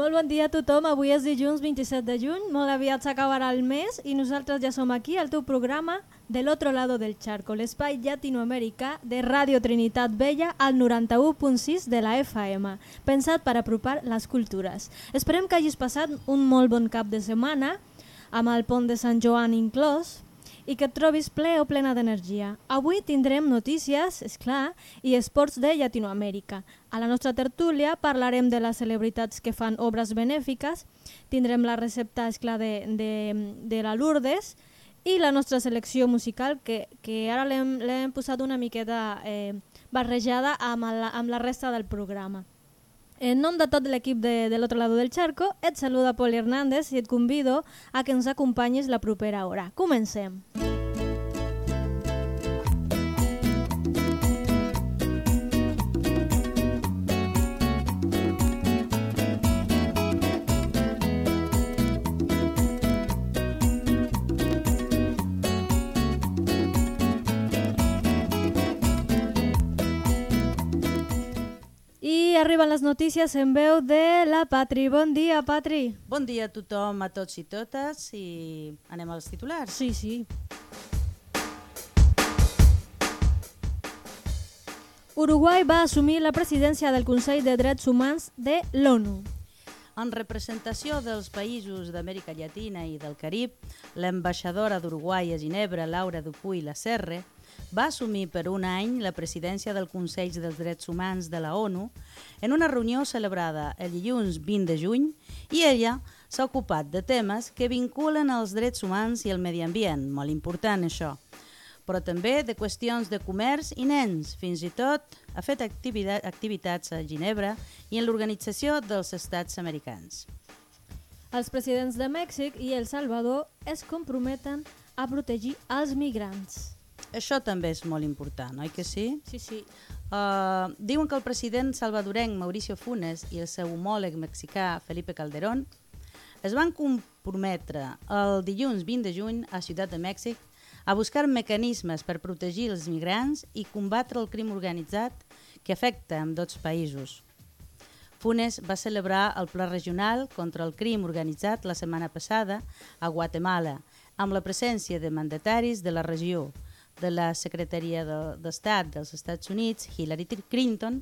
Molt bon dia a tothom, avui és dilluns 27 de juny, molt aviat s'acabarà el mes i nosaltres ja som aquí al teu programa de l'altre lado del charco, l'espai llatinoamericà de Ràdio Trinitat Vella al 91.6 de la FM, pensat per apropar les cultures. Esperem que hagis passat un molt bon cap de setmana, amb el pont de Sant Joan inclòs, i que et trobis ple o plena d'energia. Avui tindrem notícies, és clar, i esports de Llatinoamèrica. A la nostra tertúlia parlarem de les celebritats que fan obres benèfiques, tindrem la recepta, és clar, de, de, de la Lourdes i la nostra selecció musical, que, que ara l'hem posat una miqueta eh, barrejada amb la, amb la resta del programa. En nom de tot l'equip de, de l'altre lado del charco, et saluda Poli Hernández i et convido a que ens acompanyis la propera hora. Comencem! Arriben les notícies en veu de la Patri. Bon dia, Patri. Bon dia a tothom, a tots i totes, i anem als titulars. Sí, sí. Uruguai va assumir la presidència del Consell de Drets Humans de l'ONU. En representació dels països d'Amèrica Llatina i del Carib, l'ambaixadora d'Uruguai a Ginebra, Laura Dupuy La Serre, va assumir per un any la presidència del Consell dels Drets Humans de la ONU en una reunió celebrada el dilluns 20 de juny i ella s'ha ocupat de temes que vinculen els drets humans i el medi ambient, molt important això, però també de qüestions de comerç i nens, fins i tot ha fet activitats a Ginebra i en l'Organització dels Estats Americans. Els presidents de Mèxic i El Salvador es comprometen a protegir els migrants. Això també és molt important, oi que sí? Sí, sí. Uh, diuen que el president salvadorenc Mauricio Funes i el seu homòleg mexicà Felipe Calderón es van comprometre el dilluns 20 de juny a Ciutat de Mèxic a buscar mecanismes per protegir els migrants i combatre el crim organitzat que afecta amb dos països. Funes va celebrar el Pla Regional contra el Crim Organitzat la setmana passada a Guatemala, amb la presència de mandataris de la regió, de la Secretaria d'Estat dels Estats Units, Hillary Clinton,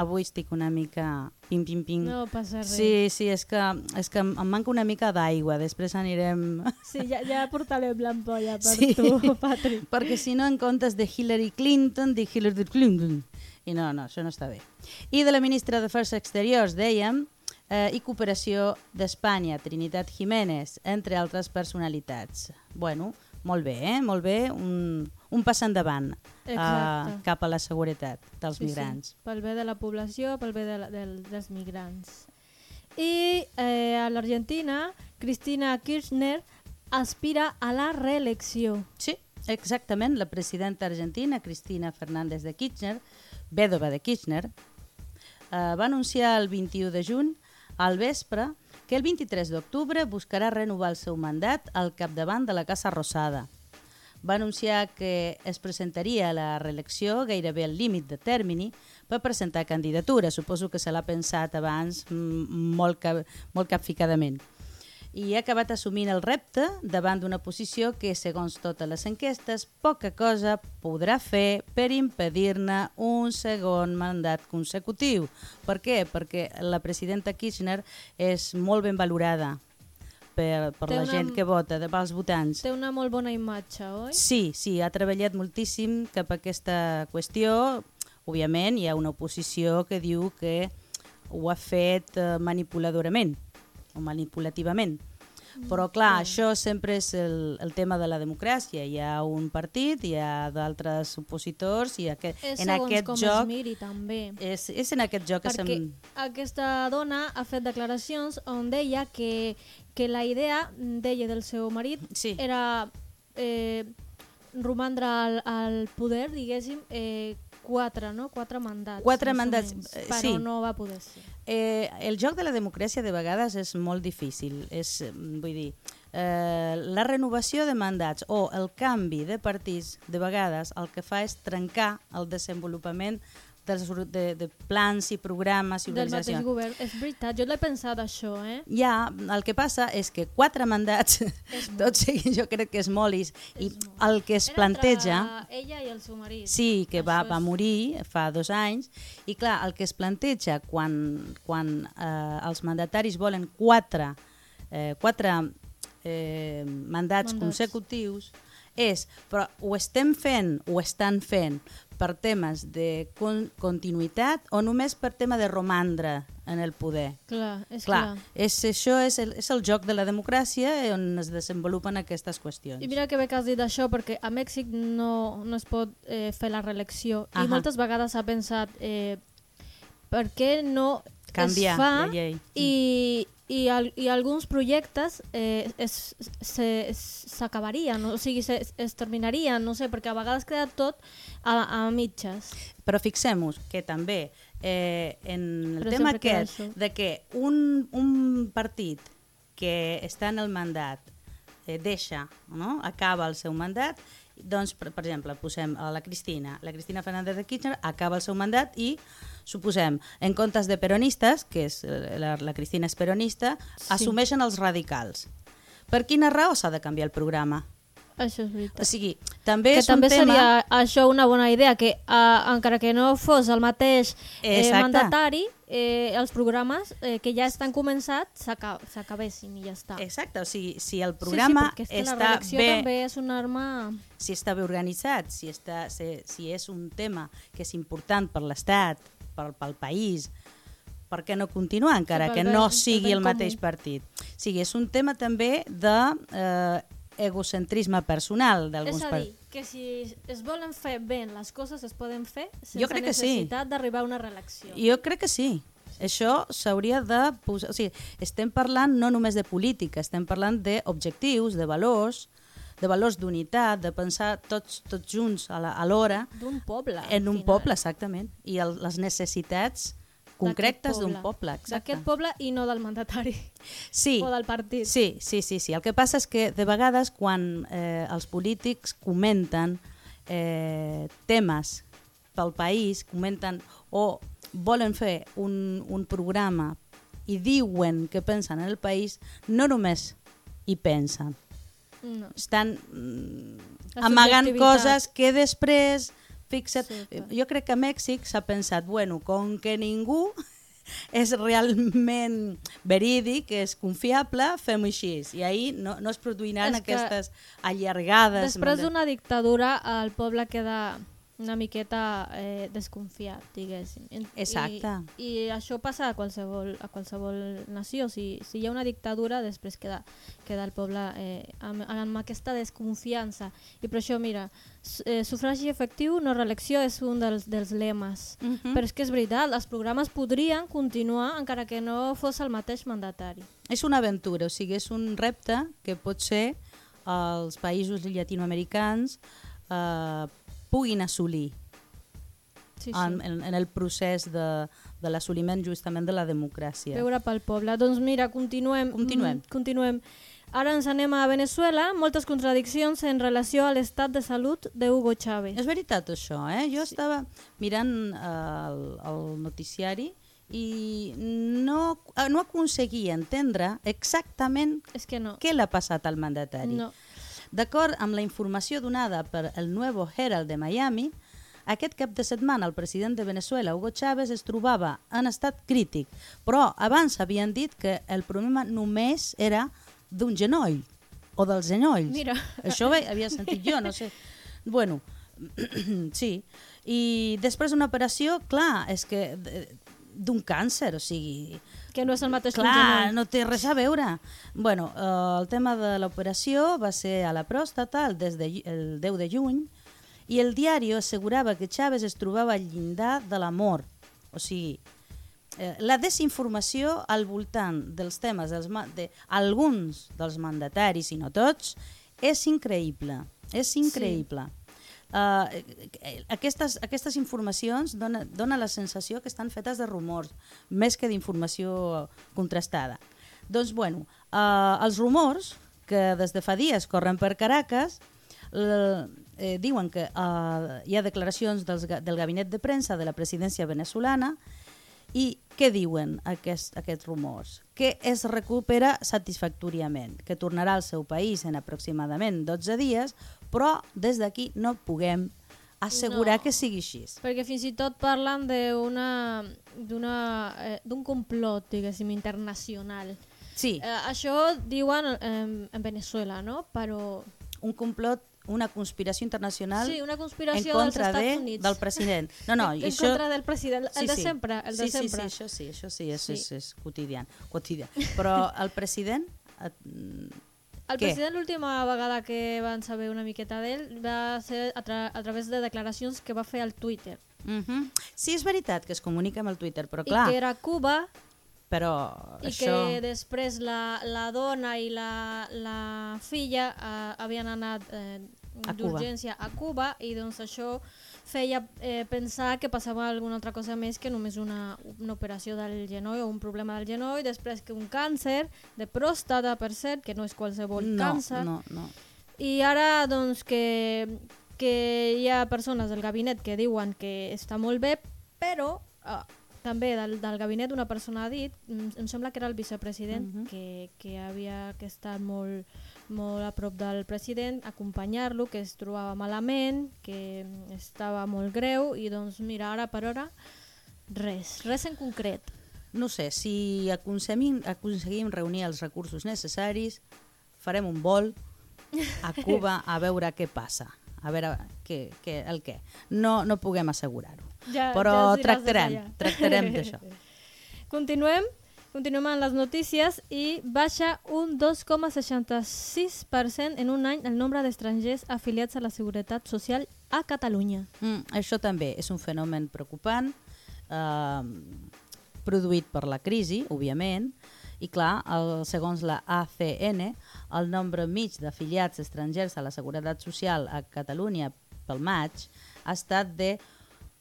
avui estic una mica pim pim pim. No passa res. Sí, sí, és que, és que em manca una mica d'aigua, després anirem... Sí, ja, ja portarem l'ampolla per sí, tu, Patrick. Perquè si no, en comptes de Hillary Clinton, dic Hillary Clinton. I no, no, això no està bé. I de la ministra d'Afers Exteriors dèiem eh, i cooperació d'Espanya, Trinitat Jiménez, entre altres personalitats. Bueno, molt bé, eh? molt bé, un, un pas endavant uh, cap a la seguretat dels sí, migrants. Sí, pel bé de la població, pel bé de la, de, dels migrants. I eh, a l'Argentina, Cristina Kirchner aspira a la reelecció. Sí, exactament. La presidenta argentina, Cristina Fernández de Kirchner, vèdova de Kirchner, eh, va anunciar el 21 de juny al vespre que el 23 d'octubre buscarà renovar el seu mandat al capdavant de la Casa Rosada. Va anunciar que es presentaria a la reelecció gairebé al límit de termini per presentar candidatura. Suposo que se l'ha pensat abans molt, cap, molt capficadament i ha acabat assumint el repte davant d'una posició que, segons totes les enquestes, poca cosa podrà fer per impedir-ne un segon mandat consecutiu. Per què? Perquè la presidenta Kirchner és molt ben valorada per, per la una, gent que vota, de, pels votants. Té una molt bona imatge, oi? Sí, sí, ha treballat moltíssim cap a aquesta qüestió. Òbviament, hi ha una oposició que diu que ho ha fet eh, manipuladorament o manipulativament. Però clar, això sempre és el, el tema de la democràcia. Hi ha un partit, hi ha d'altres opositors i aquest, és en aquest com joc... Es miri, també. És, és en aquest joc Perquè que sem... aquesta dona ha fet declaracions on deia que, que la idea d'ella del seu marit sí. era eh, romandre al, al poder, diguéssim, eh, quatre, no? Quatre mandats. Quatre mandats, menys, eh, però sí. no va poder ser. Eh, el joc de la democràcia de vegades és molt difícil. És, vull dir, eh, la renovació de mandats o el canvi de partits de vegades el que fa és trencar el desenvolupament dels, de, de plans i programes i del mateix organitzacions. govern. És veritat, jo l'he pensat això, eh? Ja, el que passa és que quatre mandats, tot seguint jo crec que és molis, i És molt. el que es Era planteja... ella i el seu marit. Sí, que va, va morir fa dos anys i clar, el que es planteja quan, quan eh, els mandataris volen quatre, eh, quatre eh, mandats, Mandats. consecutius és, però ho estem fent, ho estan fent per temes de con continuïtat o només per tema de romandre en el poder? Clar, és Clar, clar. és, això és el, és el joc de la democràcia on es desenvolupen aquestes qüestions. I mira que bé que has dit això, perquè a Mèxic no, no es pot eh, fer la reelecció. Ahà. I moltes vegades s'ha pensat eh, per què no Canviar es fa la llei. i, i, al, i alguns projectes eh, es- es- s'acabarien, o sigui, se, es terminarien, no sé, perquè a vegades queda tot a, a mitges. Però fixem-nos que també eh, en el Però tema aquest de que un, un partit que està en el mandat eh, deixa, no? acaba el seu mandat, doncs, per, per exemple, posem a la Cristina, la Cristina Fernández de Kirchner acaba el seu mandat i suposem, en comptes de peronistes, que és, eh, la, la Cristina és peronista, Sí. assumeixen els radicals. Per quina raó s'ha de canviar el programa? Això és veritat. O sigui, també que és també un tema... seria això una bona idea, que uh, encara que no fos el mateix eh, Exacte. mandatari, eh, els programes eh, que ja estan començats s'aca- s'acabessin i ja està. Exacte, o sigui, si el programa sí, sí, és està bé també és una arma... si està bé organitzat, si, està, si, si és un tema que és important per l'Estat, pel, pel país, per què no continuar encara pel que no pel sigui el mateix comú. partit? O sigui, és un tema també de eh, egocentrisme personal d'alguns És a partits. dir, que si es volen fer bé les coses es poden fer sense Jo crec que sí. necessitat d'arribar a una reelecció. Jo crec que sí. Això s'hauria de posar... O sigui, estem parlant no només de política, estem parlant d'objectius, de valors, de valors d'unitat, de pensar tots, tots junts a l'hora D'un poble. en un final. poble, exactament, i el, les necessitats concretes d'un poble. D'aquest poble i no del mandatari Sí, o del partit. sí, sí, sí, sí. El que passa és que de vegades quan eh, els polítics comenten eh, temes pel país, comenten o volen fer un, un programa i diuen que pensen en el país, no només hi pensen, No. estan mm, amagant coses que després fixa't, Sí, jo crec que a Mèxic s'ha pensat, bueno, com que ningú és realment verídic, és confiable, fem-ho així. I ahir no, no es produiran És que aquestes allargades. Després d'una dictadura, el poble queda una miqueta eh, desconfiat, diguéssim. Exacte. I, I això passa a qualsevol, a qualsevol nació. Si, si hi ha una dictadura, després queda, queda el poble eh, amb, amb aquesta desconfiança. I per això, mira, eh, sufragi efectiu, no reelecció, és un dels, dels lemes. Mhm. Però és que és veritat, els programes podrien continuar encara que no fos el mateix mandatari. És una aventura, o sigui, és un repte que pot ser els països llatinoamericans eh, puguin assolir Sí, sí. en, en, en el procés de, de l'assoliment justament de la democràcia. Veure pel poble. Doncs mira, continuem. Continuem. Mm, continuem. Ara ens anem a Venezuela, moltes contradiccions en relació a l'estat de salut de Hugo Chávez. És veritat això, eh? Jo sí. estava mirant eh, el, el noticiari i no, eh, no aconseguia entendre exactament És que no. què l'ha passat al mandatari. No. D'acord amb la informació donada per el Nuevo Herald de Miami, aquest cap de setmana el president de Venezuela, Hugo Chávez, es trobava en estat crític, però abans havien dit que el problema només era d'un genoll o dels genolls. Mira. Això ho havia sentit jo, no sé. Bueno, sí. I després d'una operació, clar, és que d- d'un càncer, o sigui, Que no és el mateix Clar, genoll. no té res a veure. Bueno, eh, el tema de l'operació va ser a la pròstata el, des de, el 10 de juny i el diari assegurava que Chávez es trobava al llindar de la mort. O sigui, eh, la desinformació al voltant dels temes dels de alguns dels mandataris, i no tots, és increïble. És increïble. Uh, aquestes, aquestes informacions dona, dona la sensació que estan fetes de rumors, més que d'informació contrastada. Doncs, bueno, uh, els rumors, que des de fa dies corren per Caracas, l- eh, diuen que eh, hi ha declaracions dels, del gabinet de premsa de la presidència venezolana i què diuen aquest, aquests rumors? Que es recupera satisfactòriament, que tornarà al seu país en aproximadament 12 dies, però des d'aquí no puguem assegurar No. que sigui així. Perquè fins i tot parlen eh, d'un complot, diguéssim, internacional. Sí, Eh, això diuen eh, en Venezuela, no? Però un complot, una conspiració internacional sí, una en conspiració contra dels de, Units. del president. No, no, en, en això... contra del president, el de sempre, el de sí, sempre. Sí, sí, això sí, això sí, és, Sí. és, és quotidià, quotidià. Però el president... El Què? president l'última vegada que van saber una miqueta d'ell va ser a, tra a través de declaracions que va fer al Twitter. Uh -huh. Sí, és veritat que es comunica amb el Twitter, però I clar, que era Cuba però i això... que després la, la dona i la, la filla eh, havien anat eh, d'urgència a Cuba i doncs això feia eh, pensar que passava alguna altra cosa més que només una, una operació del genoll o un problema del genoll, després que un càncer de pròstata, per cert, que no és qualsevol no, càncer. no, no. I ara, doncs, que, que hi ha persones del gabinet que diuen que està molt bé, però eh, també del, del gabinet una persona ha dit, em, em sembla que era el vicepresident, Mhm. que, que havia que estar molt, molt a prop del president, acompanyar-lo, que es trobava malament, que estava molt greu, i doncs mira, ara per hora, res, res en concret. No sé, si aconseguim, aconseguim reunir els recursos necessaris, farem un vol a Cuba a veure què passa, a veure què, què, el què. No, no puguem assegurar-ho. Ja, Però ja tractarem, tractarem d'això. Continuem, continuem amb les notícies i baixa un 2,66% en un any el nombre d'estrangers afiliats a la Seguretat Social a Catalunya. Mm, això també és un fenomen preocupant, eh, produït per la crisi, òbviament, i clar, el, segons la ACN, el nombre mig d'afiliats estrangers a la Seguretat Social a Catalunya pel maig ha estat de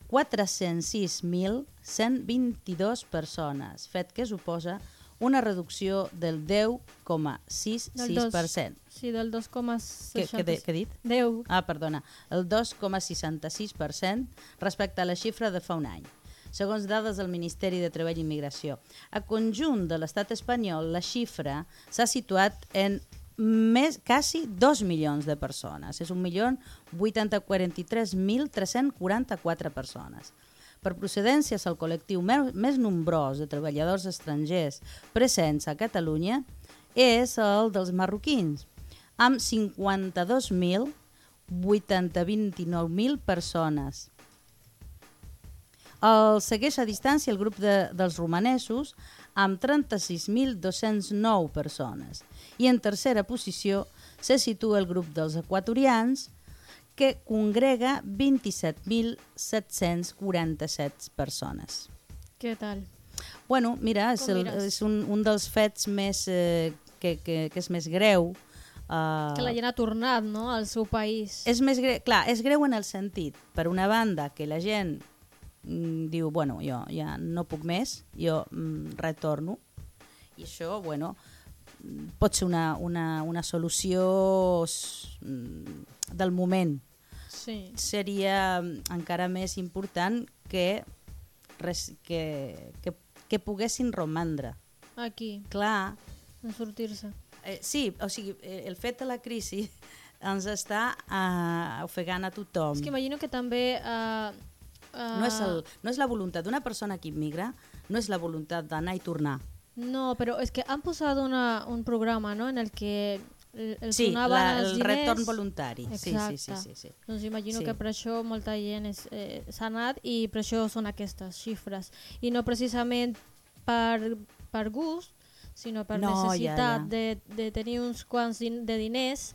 406.122 persones, fet que suposa una reducció del 10,66%. Sí, del Què, 2,66%. què, de- què he dit? 10. Ah, perdona, el 2,66% respecte a la xifra de fa un any, segons dades del Ministeri de Treball i Immigració. A conjunt de l'estat espanyol, la xifra s'ha situat en més, quasi 2 milions de persones. És 1.043.344 persones. Per procedències, el col·lectiu més nombrós de treballadors estrangers presents a Catalunya és el dels marroquins, amb 52.000 80-29.000 persones. El segueix a distància el grup de, dels romanesos amb 36.209 persones. I en tercera posició se situa el grup dels equatorians que congrega 27.747 persones. Què tal? Bueno, mira, és, el, és un, un dels fets més, eh, que, que, que és més greu. Uh, Que la gent ha tornat no, al seu país. és més greu, clar, és greu en el sentit, per una banda, que la gent mm, diu, bueno, jo ja no puc més, jo mm, retorno, i això, bueno, mm, pot ser una, una, una solució mm, del moment. Sí. Seria mm, encara més important que, res, que, que, que poguessin romandre. Aquí, Clar, en sortir-se. Eh, sí, o sigui, eh, el fet de la crisi ens està uh, ofegant a tothom. És que imagino que també... Uh, uh, no, és el, no és la voluntat d'una persona que immigra, no és la voluntat d'anar i tornar. No, però és que han posat una, un programa no, en el que el, els sí, la, els el diners. retorn voluntari. Sí, Exacte. sí, sí, sí, sí. Doncs imagino Sí. que per això molta gent és, eh, s'ha anat i per això són aquestes xifres. I no precisament per, per gust, sinó per No, ja, necessitat ja. De, de tenir uns quants din de diners,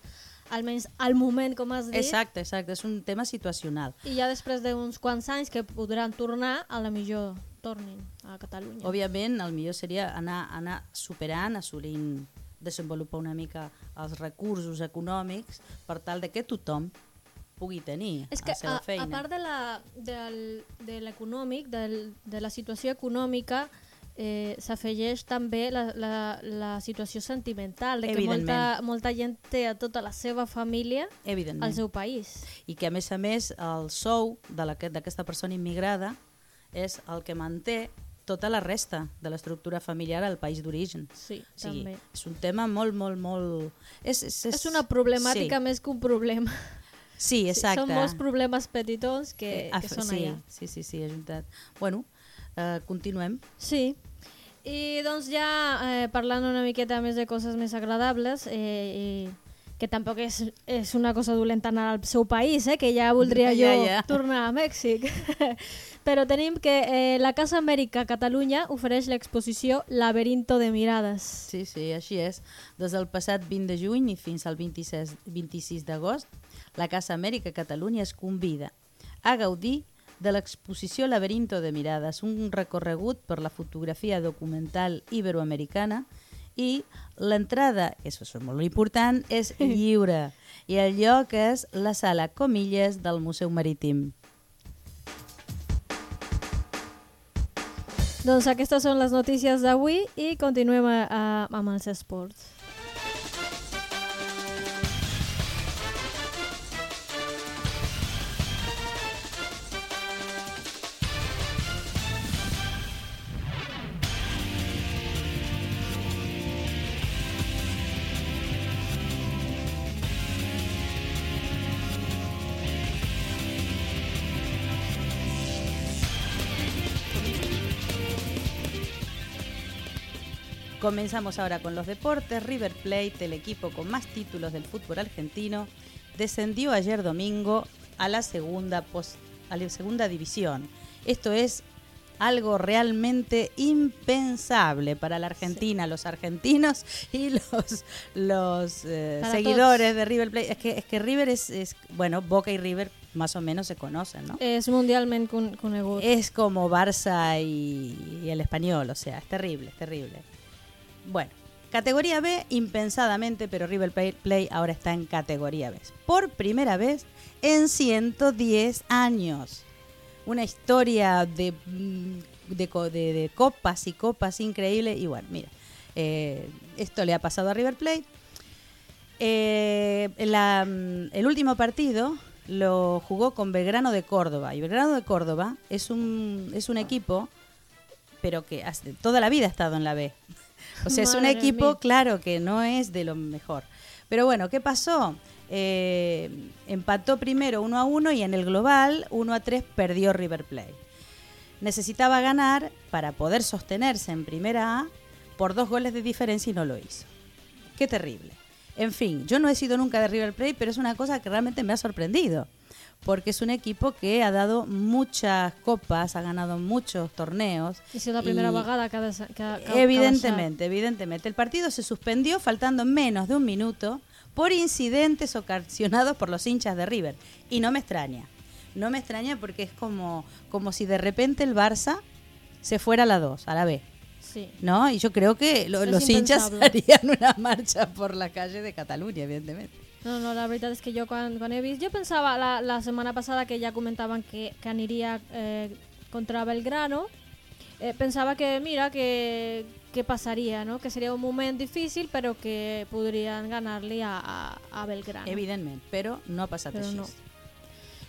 almenys al moment, com has dit, Exacte, exacte, és un tema situacional. i ja després d'uns quants anys que podran tornar, a la millor tornin a Catalunya. Òbviament, el millor seria anar, anar superant, assolint, desenvolupar una mica els recursos econòmics per tal de que tothom pugui tenir És que la seva a, feina. a part de la- del- de l'econòmic, de, de la situació econòmica, eh, s'afegeix també la, la, la situació sentimental, de que molta, molta gent té a tota la seva família al seu país. I que, a més a més, el sou d'aquesta persona immigrada és el que manté tota la resta de l'estructura familiar al país d'origen. Sí, O sigui, també. és un tema molt, molt, molt... És, és, És una problemàtica sí. més que un problema. Sí, exacte. Són molts problemes petitons que, Ah, que són sí, allà. sí, sí, sí, ajuntat. Bueno, eh, continuem. Sí. I doncs ja eh, parlant una miqueta més de coses més agradables, eh, i que tampoc és, és una cosa dolenta anar al seu país, eh, que ja voldria jo Ja, ja. tornar a Mèxic. Però tenim que eh, la Casa Amèrica Catalunya ofereix l'exposició Laberinto de Mirades. Sí, sí, així és. Des del passat 20 de juny i fins al 26, 26 d'agost, la Casa Amèrica Catalunya es convida a gaudir de l'exposició Laberinto de Mirades, un recorregut per la fotografia documental iberoamericana i l'entrada, això és molt important, és lliure i el lloc és la sala Comilles del Museu Marítim. Doncs aquestes són les notícies d'avui i continuem a, a, amb els esports. Comenzamos ahora con los deportes. River Plate, el equipo con más títulos del fútbol argentino, descendió ayer domingo a la segunda, pos- a la segunda división. Esto es algo realmente impensable para la Argentina, los argentinos y los, los eh, seguidores todos. de River Plate. Es que, es que River es, es- bueno, Boca y River más o menos se conocen, ¿no? És mundialment con conegut. Es como Barça y, y el español, o sea, es terrible, es terrible. Bueno, categoría B, impensadamente, pero River Play ahora está en categoría B. Por primera vez en 110 años. Una historia de, mm, de, de- copas y copas increíble. Y bueno, mira, eh, esto le ha pasado a River Plate. Eh, la, mm, el último partido lo jugó con Belgrano de Córdoba. Y Belgrano de Córdoba es un, es un equipo, pero que toda la vida ha estado en la B. O sea, es un equipo, mía. claro, que no es de lo mejor. Pero bueno, ¿qué pasó? Eh, empató primero 1 a 1 y en el global 1 a 3 perdió River Plate. Necesitaba ganar para poder sostenerse en primera A por dos goles de diferencia y no lo hizo. Qué terrible. En fin, yo no he sido nunca de River Plate, pero es una cosa que realmente me ha sorprendido. Porque es un equipo que ha dado muchas copas, ha ganado muchos torneos. És la primera que ha, de, que, que, que Evidentemente, evidentemente. El partido se suspendió faltando menos de un minuto por incidentes ocasionados por los hinchas de River. Y no me extraña. No me extraña porque es como, como si de repente el Barça se fuera a la 2, a la B. Sí. ¿No? Y yo creo que lo- Es los hinchas harían una marcha por la calle de Cataluña, evidentemente. No, no, la veritat és que jo quan, quan he vist... Jo pensava la, la setmana passada que ja comentaven que, que aniria eh, contra Belgrano. Eh, pensava que, mira, que, que passaria, no? Que seria un moment difícil, però que podrien ganar-li a, a, a Belgrano. Evidentemente, pero no ha pasado Pero així. no.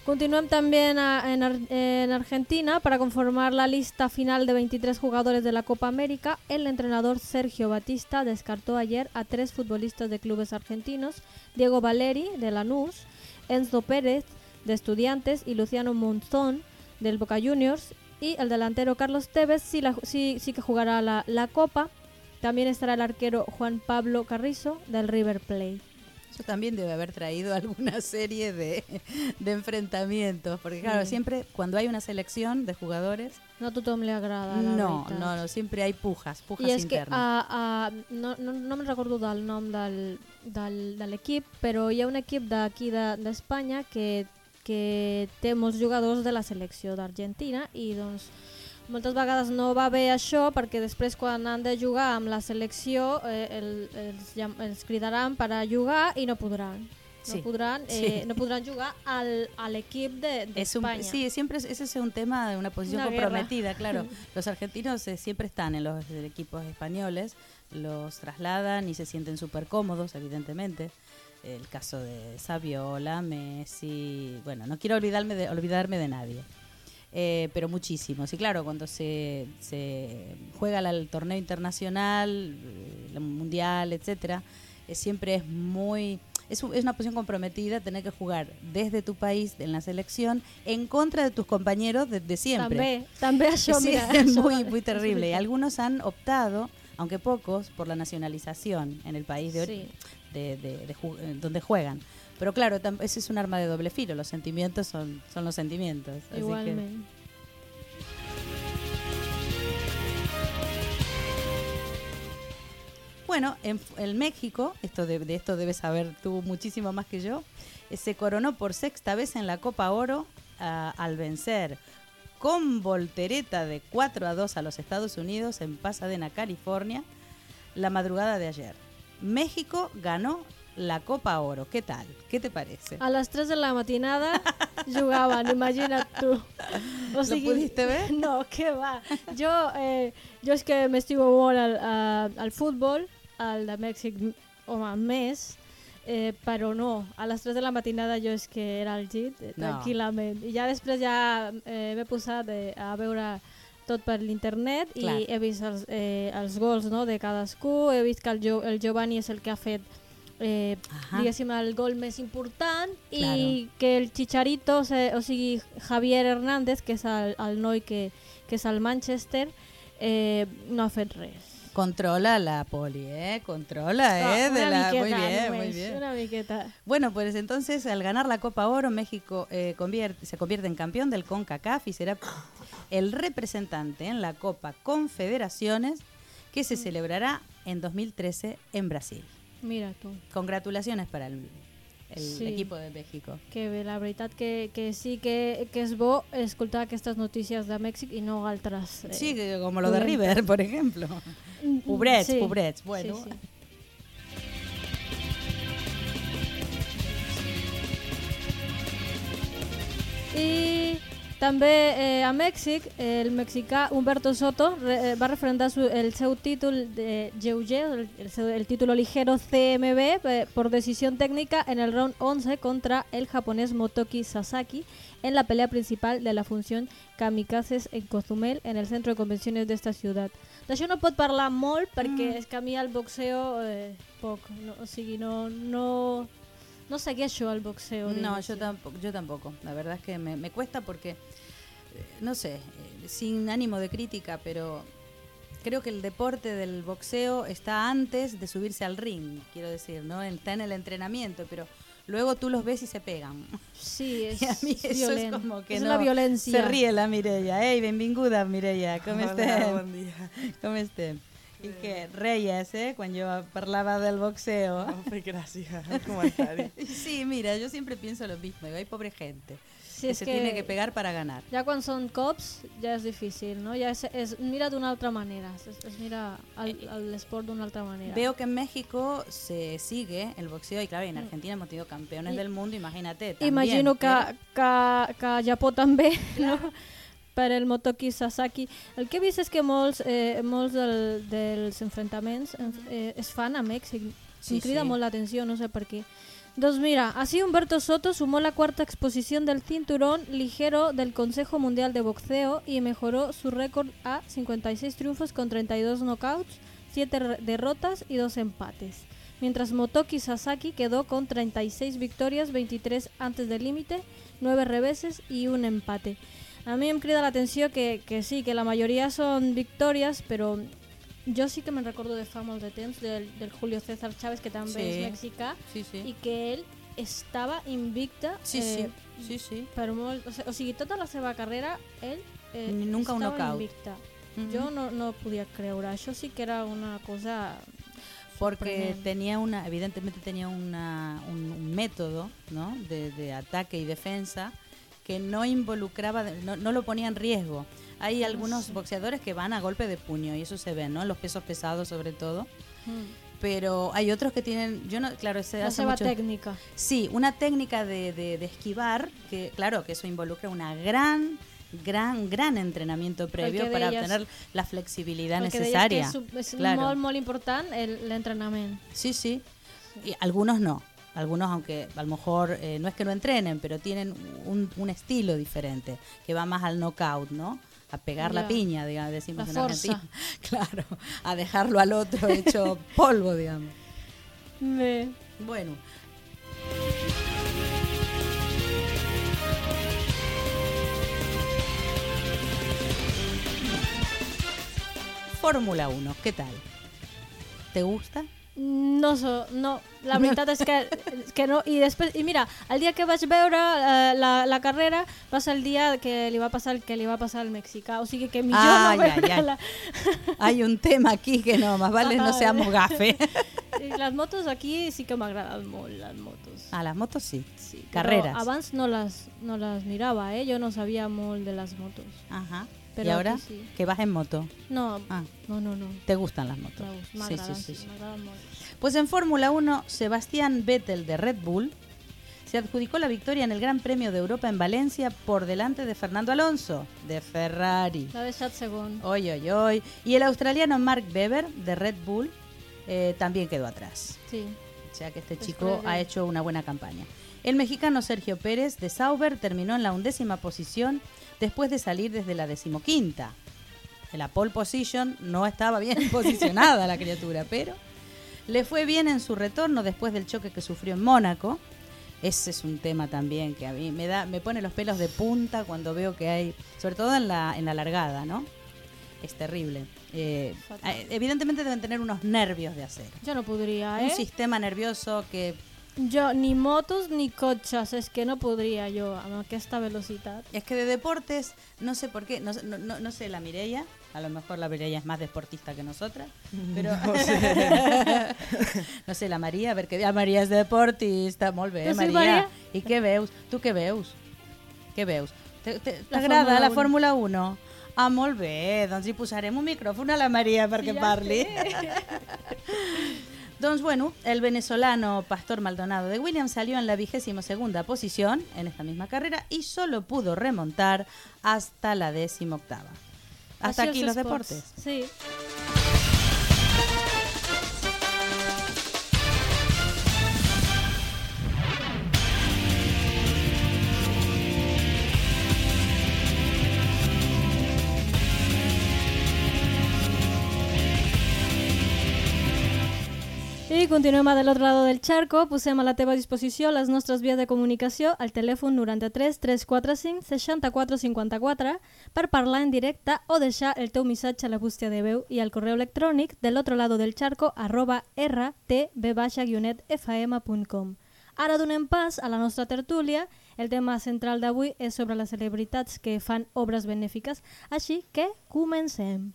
Continuem també en, en, Ar- en Argentina para conformar la lista final de 23 jugadores de la Copa América. El entrenador Sergio Batista descartó ayer a tres futbolistas de clubes argentinos, Diego Valeri de Lanús, Enzo Pérez de Estudiantes y Luciano Monzón del Boca Juniors y el delantero Carlos Tevez sí, la- sí que jugará la, la Copa. También estará el arquero Juan Pablo Carrizo del River Plate. Eso también debe haber traído alguna serie de, de enfrentamientos, porque claro, Sí. siempre cuando hay una selección de jugadores, No a tothom li agrada, no, veritat. no, no, siempre hay pujas, pujas I és que internas. a, a, no, no, no me'n recordo del nom del, del, de l'equip, però hi ha un equip d'aquí de- d'Espanya que, que té molts jugadors de la selecció d'Argentina i doncs moltes vegades no va bé això perquè després quan han de jugar amb la selecció eh, el, els, els cridaran per a jugar i no podran. no, podran, eh, sí. no podran jugar al, a l'equip d'Espanya. De, sí, siempre ese es un tema de una posición una comprometida, guerra. claro. Los argentinos eh, siempre están en los equipos españoles, los trasladan y se sienten súper cómodos, evidentemente. El caso de Saviola, Messi, bueno, no quiero olvidarme de, olvidarme de nadie. Eh, pero muchísimos. Y claro, cuando se, se juega el torneo internacional, el mundial, etcétera, eh, siempre es muy es, es, una posición comprometida tener que jugar desde tu país en la selección en contra de tus compañeros de, de siempre. También, también yo, sí, mira, es muy, muy terrible. Y algunos han optado, aunque pocos, por la nacionalización en el país de, sí. de, de, de, donde juegan. Pero claro, ese es un arma de doble filo, los sentimientos son, son los sentimientos. Igualmente. Así que... Bueno, en, en, México, esto de, de, esto debes saber tú muchísimo más que yo, eh, se coronó por sexta vez en la Copa Oro uh, al vencer con voltereta de 4 a 2 a los Estados Unidos en Pasadena, California, la madrugada de ayer. México ganó la Copa Oro. ¿Qué tal? ¿Qué te parece? A las 3 de la matinada jugaban, imagina tú. O ¿Lo sigui, pudiste ver? No, què va. Jo, eh, jo és que m'estimo molt al, a, al futbol, al de Mèxic, home, més, eh, però no, a les 3 de la matinada jo és que era al llit, eh, No. tranquil·lament. I ja després ja eh, m'he posat eh, a veure tot per l'internet i he vist els, eh, els gols no, de cadascú, he vist que el, jo, el Giovanni és el que ha fet eh, diguéssim el gol més important Claro. i que el Chicharito, o se- o sigui Javier Hernández, que és el, el noi que, que és al Manchester, eh, no ha fet res. Controla la poli, ¿eh? Controla, ¿eh? Ah, De una la... Muy bien, muy bien. Una miqueta. Bueno, pues entonces al ganar la Copa Oro, México eh, convierte- se convierte en campeón del CONCACAF y será el representante en la Copa Confederaciones que se celebrará en 2013 en Brasil. Mira tu, Congratulaciones para el, el Sí. equipo de México. que la veritat que, que sí que, que és bo escoltar aquestes notícies de Mèxic i no altres. eh, Sí, como lo de. River, por ejemplo. Mm, Pobrets, sí, pobrets. Bueno, sí, sí. També eh, a Mèxic, el mexicà Humberto Soto re, eh, va referendar su, el seu títol de Geuger, el, el, seu- el título ligero CMB, eh, por decisión técnica en el round 11 contra el japonés Motoki Sasaki en la pelea principal de la función Kamikazes en Cozumel, en el centro de convenciones d'esta ciutat. D'això no pot parlar molt perquè Mm. és que a mi el boxeo eh, poc, no, o sigui, no, no, no segueixo el boxeo. No, yo tampoco, yo tampoco. La verdad es que me, me cuesta porque, eh, no sé, eh, sin ánimo de crítica, pero creo que el deporte del boxeo está antes de subirse al ring, quiero decir, ¿no? Está en el entrenamiento, pero luego tú los ves y se pegan. Sí, és Y a mí eso es como que és no. una violència. Se ríe la Mireia. Ei, benvinguda, Mireia. Com Hola, estem? bon dia. Com estem? I que reies, eh, quan jo parlava del boxeo. Ay, gracias al comentario. Sí, mira, yo siempre pienso lo mismo. Digo, hay pobre gente Sí, que se que tiene que pegar para ganar. ja quan són cops ja és difícil, no? Ja és, és mira d'una altra manera, es, es mira el- el- l'esport d'una altra manera. Veo que en México se sigue el boxeo y claro, en Argentina hemos tenido campeones I- del mundo, imagínate. también, Imagino que, pero- que, que a Japó també, no? Per el Motoki Sasaki. El que he vist és que molts, eh, molts del, dels enfrontaments eh, es fan a Mèxic. Sí, crida sí. molt l'atenció, no sé per què. Doncs mira, así Humberto Soto sumó la cuarta exposición del cinturón ligero del Consejo Mundial de Boxeo y mejoró su récord a 56 triunfos con 32 knockouts, 7 re- derrotas y 2 empates. Mientras Motoki Sasaki quedó con 36 victorias, 23 antes del límite, 9 reveses y un empate. A mi em crida l'atenció que, que sí, que la majoria són victòries, però jo sí que me'n recordo de fa molt de temps del, del Julio César Chávez, que també Sí. és mexicà, Sí, sí. i que ell estava invicta Sí, eh, sí, sí, sí. per molt... O, sigui, o sigui, tota la seva carrera, ell eh, nunca un estava knockout. invicta. Ujú. Jo no, no podia creure. Això sí que era una cosa... Porque tenía una, evidentemente tenía una, un, un método ¿no? de, de ataque y defensa que no involucraba, no, no lo ponía en riesgo. Hay algunos boxeadores que van a golpe de puño y eso se ve, ¿no? Los pesos pesados sobre todo. Mm. pero hay otros que tienen, yo no, claro, se hace mucho- técnica. Sí, una técnica de, de- de esquivar, que claro, que eso involucra una gran, gran, gran entrenamiento previo que para deies- obtener la flexibilidad necesaria. Que és, és Claro. molt, molt important el- l'entrenament. Sí, sí. Y algunos no. Algunos, aunque a lo mejor eh, no es que no entrenen, pero tienen un, un estilo diferente, que va más al knockout, ¿no? A pegar la piña, digamos, decimos La en. Argentina. Claro, a dejarlo al otro hecho polvo, digamos. Bueno. Fórmula 1, ¿qué tal? ¿Te gusta? No, so, no, la veritat és que, que no. I després, i mira, el dia que vaig veure eh, la, la carrera va ser el dia que li va passar el que li va passar al mexicà. O sigui que millor no. Hay un tema aquí que no, más vale no seamos gafe. I les motos aquí sí que m'agraden molt, les motos. A las motos sí. Sí. Però abans no les, no les mirava, eh? Jo no sabia molt de les motos. Ajá. Pero y ahora sí. que vas en moto, No, Ah. no, no, no. ¿te gustan las motos? M'agraden, Sí, sí, sí, sí. Pues en Fórmula 1, Sebastián Vettel de Red Bull se adjudicó la victoria en el Gran Premio de Europa en Valencia por delante de Fernando Alonso de Ferrari. L'ha deixat segon. Oy, oy, oy. Y el australiano Mark Webber de Red Bull eh, también quedó atrás. Sí. O sea que este Pues chico ha de- hecho una buena campaña. El mexicano Sergio Pérez de Sauber terminó en la undécima posición después de salir desde la decimoquinta. En la pole position no estaba bien posicionada la criatura, pero le fue bien en su retorno después del choque que sufrió en Mónaco. Ese es un tema también que a mí me da, me pone los pelos de punta cuando veo que hay, sobre todo en la, en la largada, ¿no? Es terrible. Eh, eh, evidentemente deben tener unos nervios de acero. Jo no podria, Un eh? sistema nervioso que Jo ni motos ni cotxes, és que no podria jo amb aquesta velocitat. es que de deportes, no sé por qué, no, sé- no, no, no sé la Mireia, a lo mejor la Mireia es más deportista que nosotras, pero no sé la María, a ver que la María és deportista, molt bé, Maria. Maria? I què veus? Tu què veus? Què veus? Te- te- La T'agrada la 1. Fórmula 1? Ah, molt bé, doncs hi posarem un micròfon a la Maria perquè Ja parli. Doncs bueno, el venezolano Pastor Maldonado de Williams salió en la vigésima segunda posición en esta misma carrera y solo pudo remontar hasta la décima octava. Hasta aquí los deportes. Sí. Continuem a de l'altre lado del charco. Posem a la teva disposició les nostres vies de comunicació al telèfon 93 345 64 54 per parlar en directe o deixar el teu missatge a la bústia de veu i al correu electrònic de l'altre lado del charco arroba rtb-fm.com. Ara donem pas a la nostra tertúlia. El tema central d'avui és sobre les celebritats que fan obres benèfiques, així que comencem.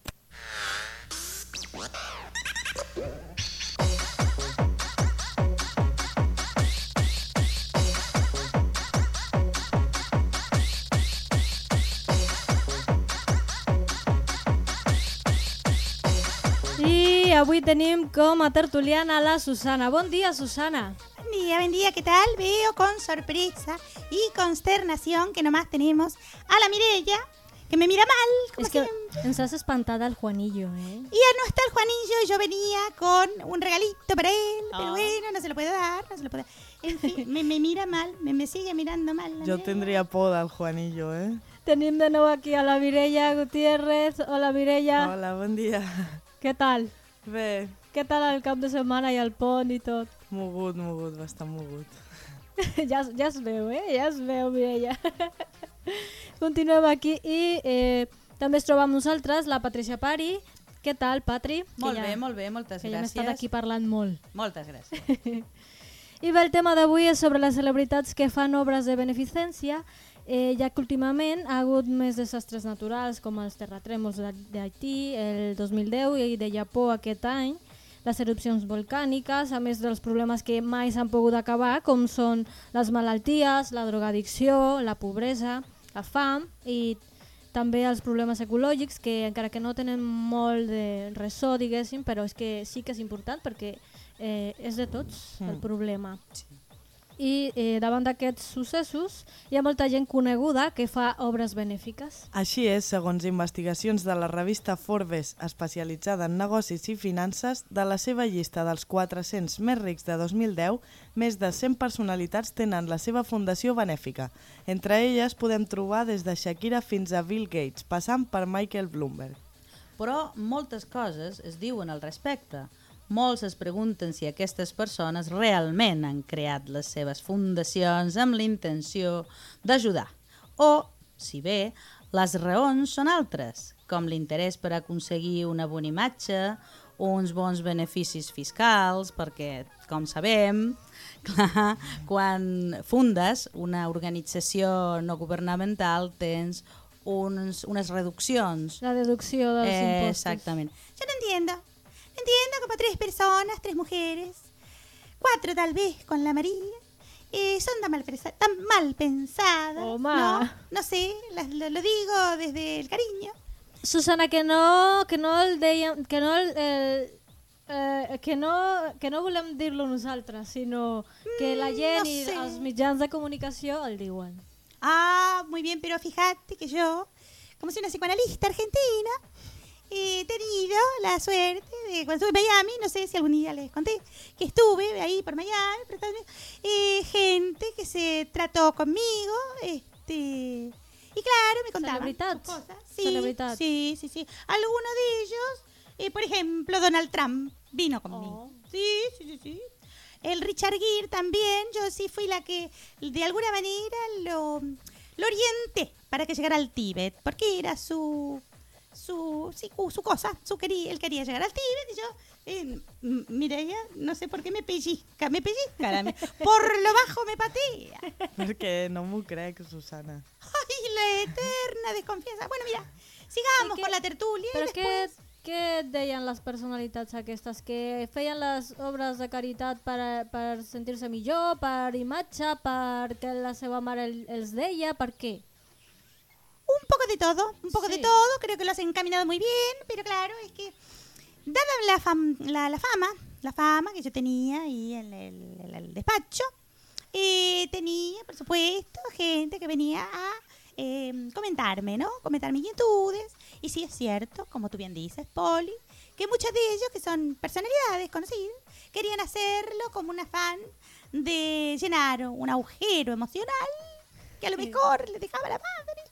I avui tenim com a tertuliana la Susana. Bon dia, Susana. Buen día, buen día, ¿qué tal? Veo con sorpresa y consternación que nomás tenemos a la Mirella, que me mira mal, como És que siempre. ens has espantada al Juanillo, eh? Y ya no está el Juanillo, yo venía con un regalito para él, Ah. pero bueno, no se lo puedo dar, no se lo puedo dar. En fin, me, me mira mal, me, me sigue mirando mal. Yo tendría poda al Juanillo, ¿eh? Tenim de nou aquí a la Mireia Gutiérrez. Hola, Mireia. Hola, buen día. Què tal? Bé, Què tal el cap de setmana i el pont i tot? mogut, mogut, bastant mogut. ja, ja es veu, eh? Ja es veu, Mireia. Continuem aquí i eh, també es troba amb nosaltres la Patricia Pari. Què tal, Patri? Molt que bé, ja, molt bé, moltes que ja hem estat gràcies. aquí parlant molt. Moltes gràcies. I bé, el tema d'avui és sobre les celebritats que fan obres de beneficència, eh, ja que últimament ha hagut més desastres naturals com els terratrèmols d'Ha- d'Haití el 2010 i de Japó aquest any, les erupcions volcàniques, a més dels problemes que mai s'han pogut acabar, com són les malalties, la drogadicció, la pobresa, la fam i també els problemes ecològics que encara que no tenen molt de ressò, diguéssim, però és que sí que és important perquè eh, és de tots el Mm. problema. I eh, davant d'aquests successos hi ha molta gent coneguda que fa obres benèfiques. Així és, segons investigacions de la revista Forbes, especialitzada en negocis i finances, de la seva llista dels 400 més rics de 2010, més de 100 personalitats tenen la seva fundació benèfica. Entre elles podem trobar des de Shakira fins a Bill Gates, passant per Michael Bloomberg. Però moltes coses es diuen al respecte. Molts es pregunten si aquestes persones realment han creat les seves fundacions amb la intenció d'ajudar. O, si bé, les raons són altres, com l'interès per aconseguir una bona imatge, uns bons beneficis fiscals, perquè, com sabem, clar, quan fundes una organització no governamental tens uns, unes reduccions. La deducció dels Eh, impostos. exactament. Yo no entiendo. Como tres personas, tres mujeres, cuatro tal vez con la María, eh, son tan mal, tan mal pensadas. Oma. ¿no? no sé, las- lo, lo digo desde el cariño. Susana, que no, que no el dèiem, que no el, el eh, que no, que no volem dir-lo nosaltres, sinó que la Mm, gent no i sé. els mitjans de comunicació el diuen. Ah, muy bien, pero fíjate que yo, como soy una psicoanalista argentina, he tenido la suerte de, cuando estuve en Miami, no sé si algún día les conté, que estuve ahí por Miami, por Estados Unidos, eh, gente que se trató conmigo, este, y claro, me contaban sus cosas. Sí, sí, sí. Algunos de ellos, eh, por ejemplo, Donald Trump vino conmigo. Oh. Sí, sí, sí, sí. El Richard Gere también, yo sí fui la que de alguna manera lo, lo orienté para que llegara al Tíbet, porque era su su, sí, cu- su cosa, su quería, él quería llegar al Tíbet y yo, eh, Mireia, no sé por qué me pellizca, me pellizca, por lo bajo me patea. Perquè no m'ho crec, Susana. Ay, la eterna desconfianza. Bueno, mira, sigamos ¿Y qué- con la tertulia y Però què, después... què et deien les personalitats aquestes? Que feien les obres de caritat per, per sentir-se millor, per imatge, perquè la seva mare el- els deia, per què? Un poco de todo, un poco de todo, creo que lo has encaminado muy bien, pero claro, es que dada la, fam- la, la fama, la fama que yo tenía ahí en el, el despacho, eh, tenía, por supuesto, gente que venía a eh, comentarme, ¿no? Comentar mis inquietudes. Y sí es cierto, como tú bien dices, Poli, que muchos de ellos, que son personalidades conocidas, querían hacerlo como un afán de llenar un agujero emocional que a lo mejor le dejaba la madre,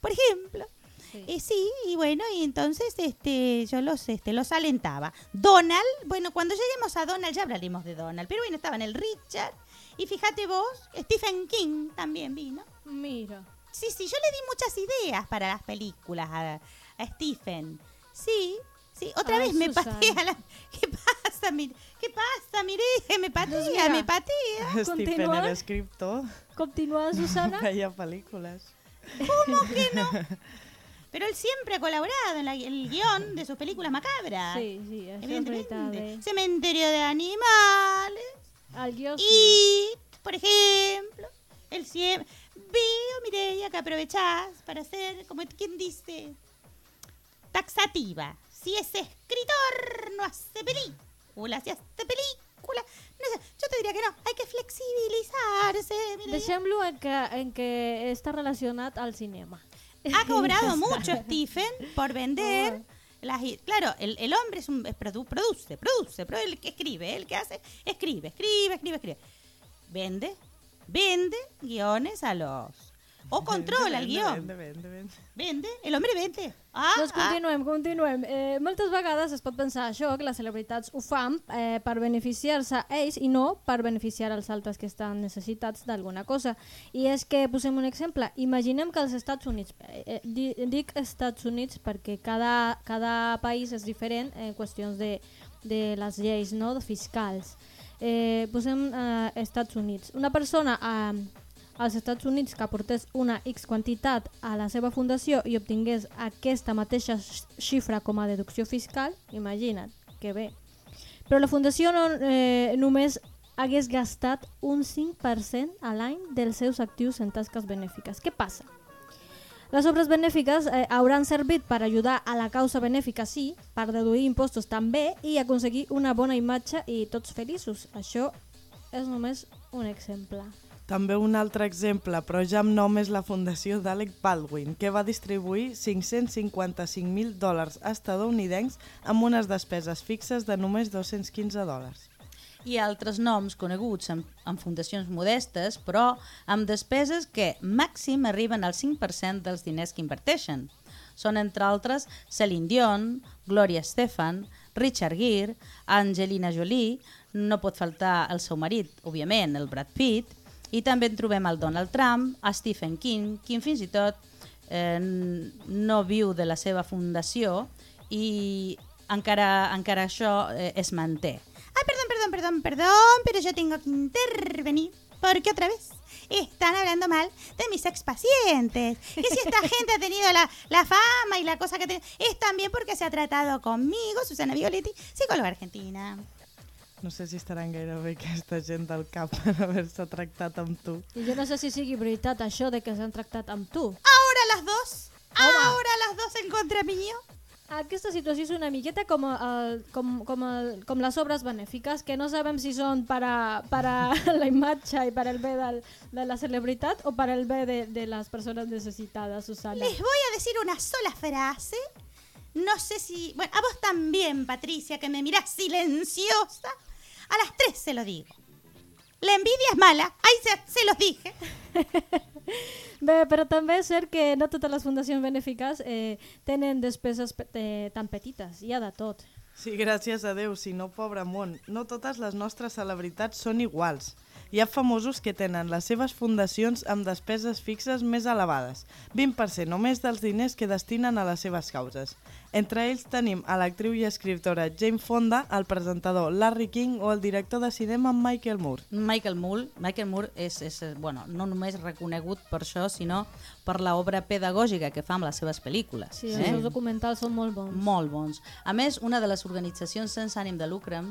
por ejemplo. Sí. Eh, sí, y bueno, y entonces este, yo los, este, los alentaba. Donald, bueno, cuando lleguemos a Donald ya hablaremos de Donald, pero bueno, estaban el Richard, y fíjate vos, Stephen King también vino. Mira. Sí, sí, yo le di muchas ideas para las películas a, a Stephen. Sí, sí, otra Ay, vez me Susana. patea la... ¿Qué pasa? Mire, ¿Qué pasa? Mire, me patea, mira. me patea. Stephen, el escriptor, Continua, Susana? feia pel·lícules. Pero él siempre ha colaborado en la- el guion de sus películas macabras. Sí, sí, Evidentemente. Cementerio de animales. El guió sí. Y, por ejemplo, el siempre... Veo, Mireia, que aprovechás para hacer, como quien dice, taxativa. Si es escritor, no hace película. Si hace película, no. Yo te diría que no. Hay que flexibilizarse, Mireia. Deixem-lo en, que, en que està relacionat al cinema. Ha cobrado mucho Stephen por vender. Las, claro, el, el hombre es un es produ- produce, produce, pero el que escribe, el que hace, escribe, escribe, escribe, escribe. Vende, vende guiones a los. O controla el guión. Vende, vende, vende. Vende, el hombre vende. Ah, Doncs ah. continuem, continuem. Eh, moltes vegades es pot pensar això, que les celebritats ho fan eh, per beneficiar-se ells i no per beneficiar els altres que estan necessitats d'alguna cosa. I és que, posem un exemple, imaginem que als Estats Units, eh, eh, di- dic Estats Units perquè cada, cada país és diferent en qüestions de, de les lleis no? de fiscals. Eh, posem eh, Estats Units. Una persona eh, als Estats Units que aportés una X quantitat a la seva fundació i obtingués aquesta mateixa xifra com a deducció fiscal, imagina't, que bé. Però la fundació no, eh, només hagués gastat un 5% a l'any dels seus actius en tasques benèfiques. Què passa? Les obres benèfiques eh, hauran servit per ajudar a la causa benèfica, sí, per deduir impostos també i aconseguir una bona imatge i tots feliços. Això és només un exemple. També un altre exemple, però ja amb nom és la fundació d'Alec Baldwin, que va distribuir 555.000 dòlars estadounidencs amb unes despeses fixes de només 215 dòlars. i altres noms coneguts en, en fundacions modestes, però amb despeses que màxim arriben al 5% dels diners que inverteixen. Són, entre altres, Celine Dion, Gloria Estefan, Richard Gere, Angelina Jolie, no pot faltar el seu marit, òbviament, el Brad Pitt, i també en trobem el Donald Trump, a Stephen King, qui fins i tot eh, no viu de la seva fundació i encara, encara això eh, es manté. Ay, perdón, perdón, perdón, perdón, pero yo tengo que intervenir porque otra vez están hablando mal de mis expacientes. Que si esta gente ha tenido la, la fama y la cosa que tiene, es también porque se ha tratado conmigo, Susana Violetti, psicóloga argentina. No sé si estaran gaire bé aquesta gent del cap per haver-se tractat amb tu. I jo no sé si sigui veritat això de que s'han tractat amb tu. Ahora las dos, ahora las dos en contra mío. Aquesta situació és una miqueta com, el, com, com, el, com les obres benèfiques, que no sabem si són per a, per a la imatge i per al bé del, de la celebritat o per al bé de, de les persones necessitades, Susana. Les voy a decir una sola frase. No sé si... Bueno, a vos también, Patricia, que me mirás silenciosa. A las tres se lo digo. La envidia es mala. Ahí se, se los dije. Bé, però també és cert que no totes les fundacions benèfiques eh, tenen despeses pe eh, tan petites, hi ha de tot. Sí, gràcies a Déu, si no, pobre món. No totes les nostres celebritats són iguals. Hi ha famosos que tenen les seves fundacions amb despeses fixes més elevades, 20% o més dels diners que destinen a les seves causes. Entre ells tenim a l'actriu i escriptora Jane Fonda, el presentador Larry King o el director de cinema Michael Moore. Michael Moore, Michael Moore és, és eh, bueno, no només reconegut per això, sinó per l'obra pedagògica que fa amb les seves pel·lícules. Sí, els seus documentals són molt bons. Molt bons. A més, una de les organitzacions sense ànim de lucre,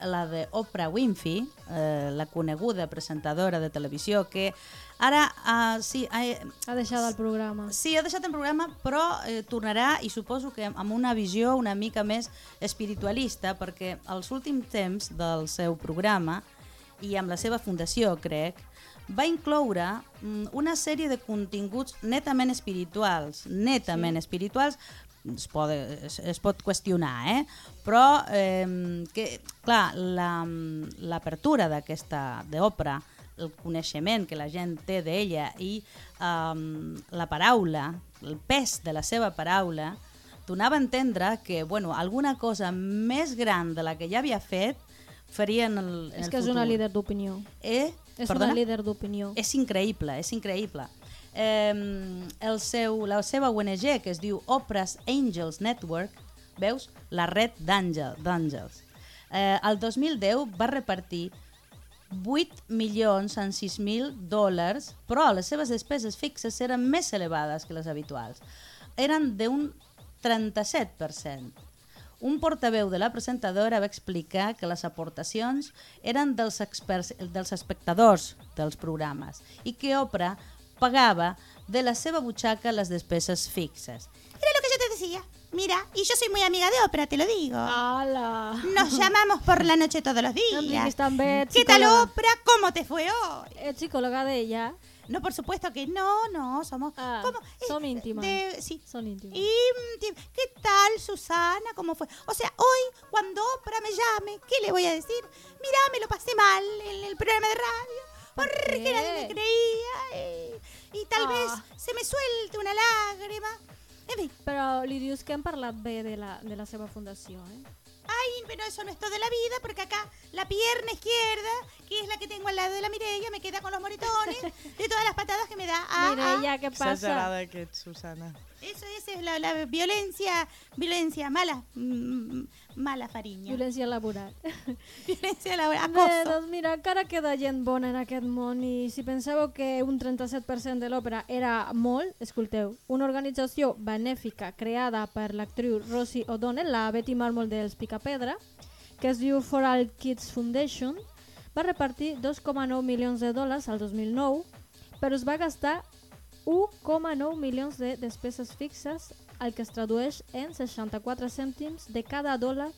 la de Oprah Winfrey, eh, la coneguda presentadora de televisió, que ara uh, sí, eh, Ha deixat el programa. sí, ha deixat el programa, però eh, tornarà i suposo que amb una visió una mica més espiritualista, perquè els últims temps del seu programa i amb la seva fundació, crec, va incloure mm, una sèrie de continguts netament espirituals, netament sí. espirituals, es pot, es, es pot qüestionar, eh? però eh, que, clar, la- l'apertura d'aquesta d'Opra, el coneixement que la gent té d'ella i um, la paraula, el pes de la seva paraula, donava a entendre que bueno, alguna cosa més gran de la que ja havia fet faria en el, en És el que és futur. una líder d'opinió. Eh? És Perdona? una líder d'opinió. És increïble, és increïble. Eh, el seu, la seva ONG, que es diu Oprah's Angels Network, veus? La red d'àngel- d'àngels. Eh, el 2010 va repartir 8 milions en 6.000 dòlars, però les seves despeses fixes eren més elevades que les habituals. Eren d'un 37%. Un portaveu de la presentadora va explicar que les aportacions eren dels, experts, dels espectadors dels programes i que Oprah pagava de la seva butxaca les despeses fixes. Era lo que yo te decía. Mira, y yo soy muy amiga de ópera, te lo digo. Ala! Nos llamamos por la noche todos los días. ¿Qué tal ópera? ¿Cómo te fue hoy? Ets psicòloga d'ella? No, por supuesto que no, no, somos... Ah, ¿cómo? son Eh, íntimas. de- sí. Son íntimas. Íntim- ¿Qué tal, Susana? ¿Cómo fue? O sea, hoy, cuando Oprah me llame, ¿qué le voy a decir? Mira, me lo pasé mal en el programa de radio. ¿Por Porque qué? nadie me creía. eh, y tal Ah. vez se me suelte una lágrima. En fin, Però li dius que han parlat bé de la, de la seva fundació, eh? Ay, pero eso no es todo la vida, porque acá la pierna izquierda, que es la que tengo al lado de la Mireia, me queda con los moretones de todas las patadas que me da. Ah, ah. Mireia? Exagerada que ets, Susana. Eso, esa es la, la violencia, violencia mala, mm, mala fariña. Violència laboral. Violencia laboral, Bé, acoso. doncs mira, encara queda gent bona en aquest món i si pensàveu que un 37% de l'òpera era molt, escolteu, una organització benèfica creada per l'actriu Rosie O'Donnell, la Betty Marmol dels Picapedra, que es diu For All Kids Foundation, va repartir 2,9 milions de dòlars al 2009, però es va gastar 1,9 milions de despeses fixes, el que es tradueix en 64 cèntims de cada dòlar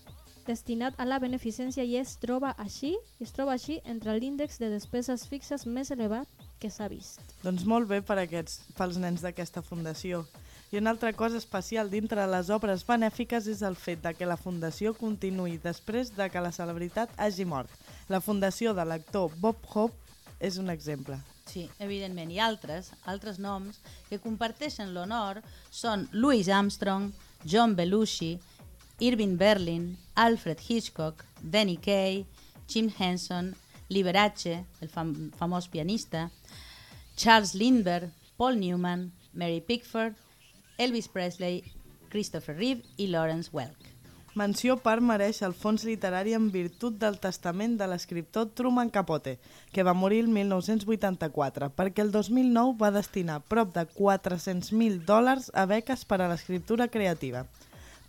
destinat a la beneficència i es troba així es troba així entre l'índex de despeses fixes més elevat que s'ha vist. Doncs molt bé per aquests, pels nens d'aquesta fundació. I una altra cosa especial dintre les obres benèfiques és el fet de que la fundació continuï després de que la celebritat hagi mort. La fundació de l'actor Bob Hope és un exemple. Sí, evidentment. I altres, altres noms que comparteixen l'honor són Louis Armstrong, John Belushi, Irving Berlin, Alfred Hitchcock, Danny Kaye, Jim Henson, Liberace, el fam famós pianista, Charles Lindbergh, Paul Newman, Mary Pickford, Elvis Presley, Christopher Reeve i Lawrence Welk. Menció part mereix el fons literari en virtut del testament de l'escriptor Truman Capote, que va morir el 1984, perquè el 2009 va destinar prop de 400.000 dòlars a beques per a l'escriptura creativa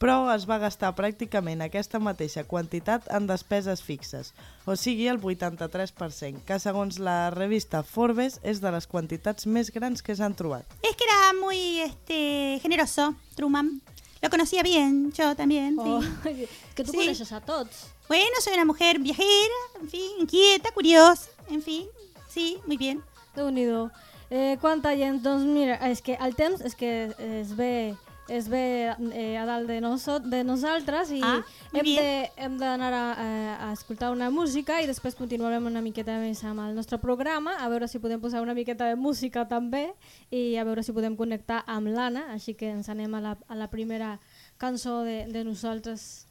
però es va gastar pràcticament aquesta mateixa quantitat en despeses fixes, o sigui el 83%, que segons la revista Forbes és de les quantitats més grans que s'han trobat. Es que era muy este, generoso, Truman. Lo conocía bien, yo también. Oh, sí. que tu Sí. coneixes a tots. Bueno, soy una mujer viajera, en fin, inquieta, curiosa, en fin. Sí, muy bien. Déu-n'hi-do. Eh, quanta gent? Doncs mira, és que el temps és que es ve es ve eh, a dalt de, noso de nosaltres i Ah, hem d'anar a, a, a escoltar una música i després continuarem una miqueta més amb el nostre programa, a veure si podem posar una miqueta de música també i a veure si podem connectar amb l'Anna, així que ens anem a la, a la primera cançó de, de nosaltres.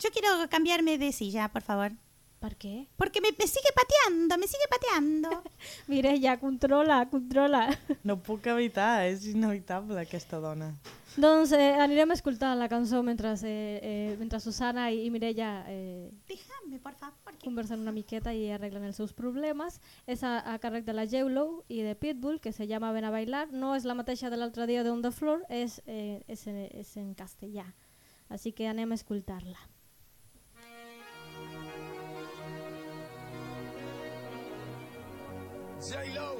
Yo quiero cambiarme de silla, por favor. Per què? Porque me, me sigue pateando, me sigue pateando. Mireia, controla, controla. No puc evitar, és inevitable aquesta dona. doncs eh, anirem a escoltar la cançó mentre, eh, eh, mentre Susana i, i Mireia eh, Déjame, por favor. que- conversen una miqueta i arreglen els seus problemes. És a, a càrrec de la J-Lo i de Pitbull, que se llama Ven a bailar. No és la mateixa de l'altre dia de On the Floor, és, eh, és, en, és en castellà. Així que anem a escoltar-la. J-Lo,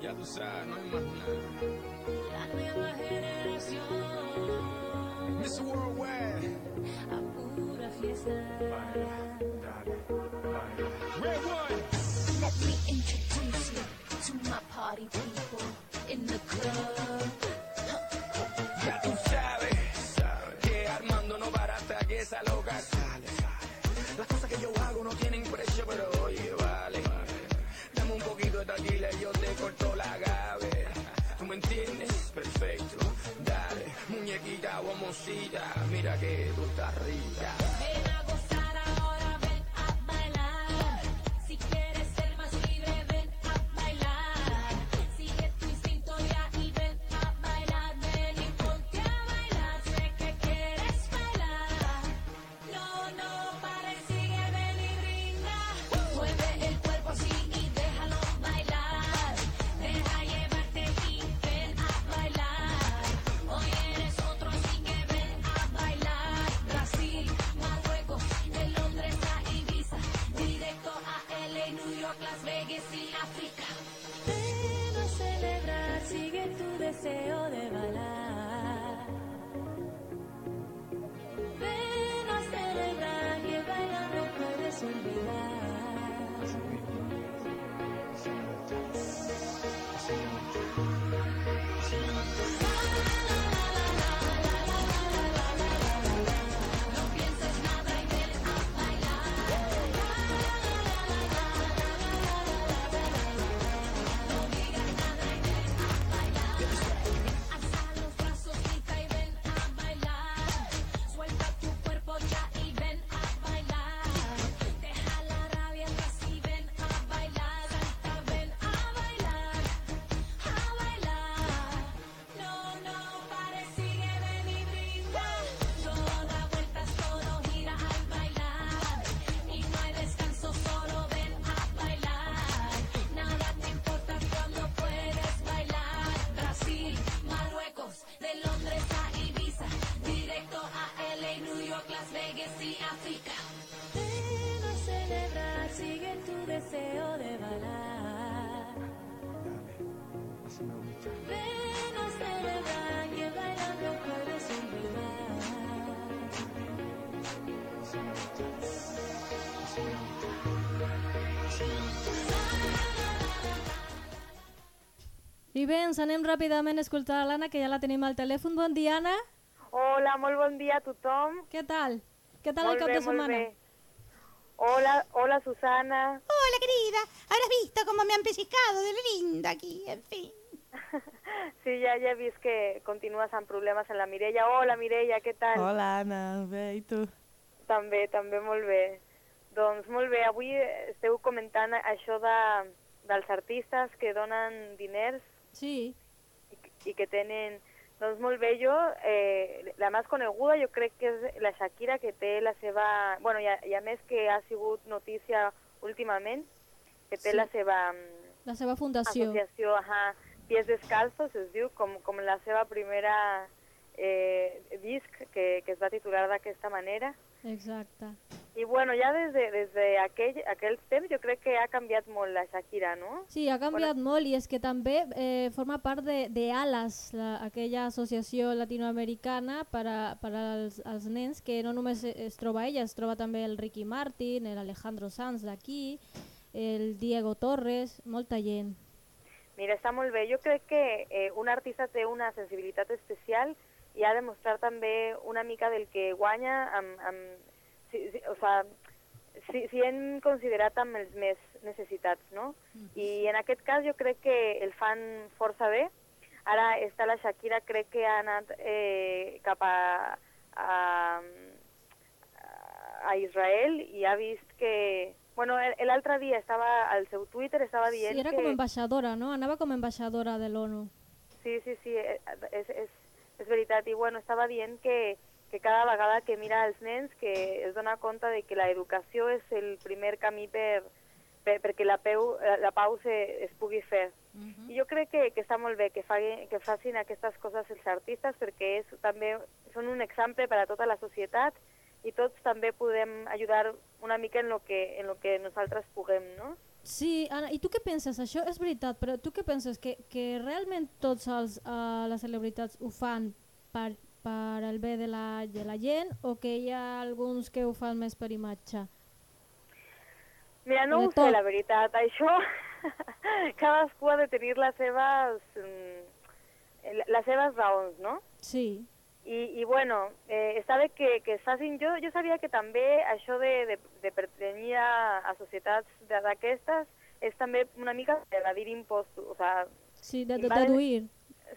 ya tú sabes, no hay más nada. La nueva generación Mr. Worldwide, a pura fiesta. Red One, Let me introduce you to my party people in the club. Muñequita, bomosita, mira que tú estás. Las Vegas y África. Ven a celebrar, sigue tu deseo así me gusta. Ven a celebrar a escoltar que ja la tenim al telèfon. Bon dia, Anna. Hola, molt bon dia a tothom. Què tal? Què tal el cap bé, de setmana? Hola, hola Susana. Hola querida, habrás visto cómo me han pellizcado de linda aquí, en fin. Sí, ja, ja he vist que continues amb problemes en la Mireia. Hola, Mireia, què tal? Hola, Anna. Bé, i tu? També, també molt bé. Doncs molt bé, avui esteu comentant això de, dels artistes que donen diners Sí, i, i que tenen... Doncs molt bé, jo, eh, la més coneguda jo crec que és la Shakira, que té la seva... bueno, i a, i a més que ha sigut notícia últimament, que té Sí. la seva mm, la seva fundació. associació, ajá, Pies Descalzos, es diu, com, com la seva primera eh, disc, que, que es va titular d'aquesta manera. Exacte. I bueno, ja des de, des de aquell, aquells temps jo crec que ha canviat molt la Shakira, no? Sí, ha canviat molt i és que també eh, forma part de, de ALAS, la, aquella associació latinoamericana per, a, per als, als nens que no només es troba ella, es troba també el Ricky Martin, el Alejandro Sanz d'aquí, el Diego Torres, molta gent. Mira, està molt bé. Jo crec que eh, un artista té una sensibilitat especial i ha de mostrar també una mica del que guanya amb... amb si, si, o sea, si, si hem considerat amb els més necessitats, no? I en aquest cas jo crec que el fan força bé. Ara està la Shakira, crec que ha anat eh, cap a, a, a Israel i ha vist que... Bueno, el- l'altre dia estava al seu Twitter, estava dient Sí, era que... com ambaixadora, no? Anava com ambaixadora de l'ONU. Sí, sí, sí, eh, és, és, és veritat. I bueno, estava dient que, que cada vegada que mira els nens que es dona compte de que l'educació és el primer camí per, per, perquè la, peu, eh, la pau se, es pugui fer. I jo crec que, que està molt bé que, fagui, que facin aquestes coses els artistes perquè és, també són un exemple per a tota la societat i tots també podem ajudar una mica en lo que, en lo que nosaltres puguem, no? Sí, Anna, i tu què penses? Això és veritat, però tu què penses? Que, que realment tots els, uh, les celebritats ho fan per, per el bé de la, de la gent o que hi ha alguns que ho fan més per imatge? Mira, no ho sé, la veritat. Això, cadascú ha de tenir les seves, mm, les seves raons, no? Sí, I, i bueno, eh, està bé que, que es facin... Jo, jo sabia que també això de, de, de pertanyir a, a societats de- d'aquestes és també una mica evadir impostos. O sea, sí, de, de, deduir.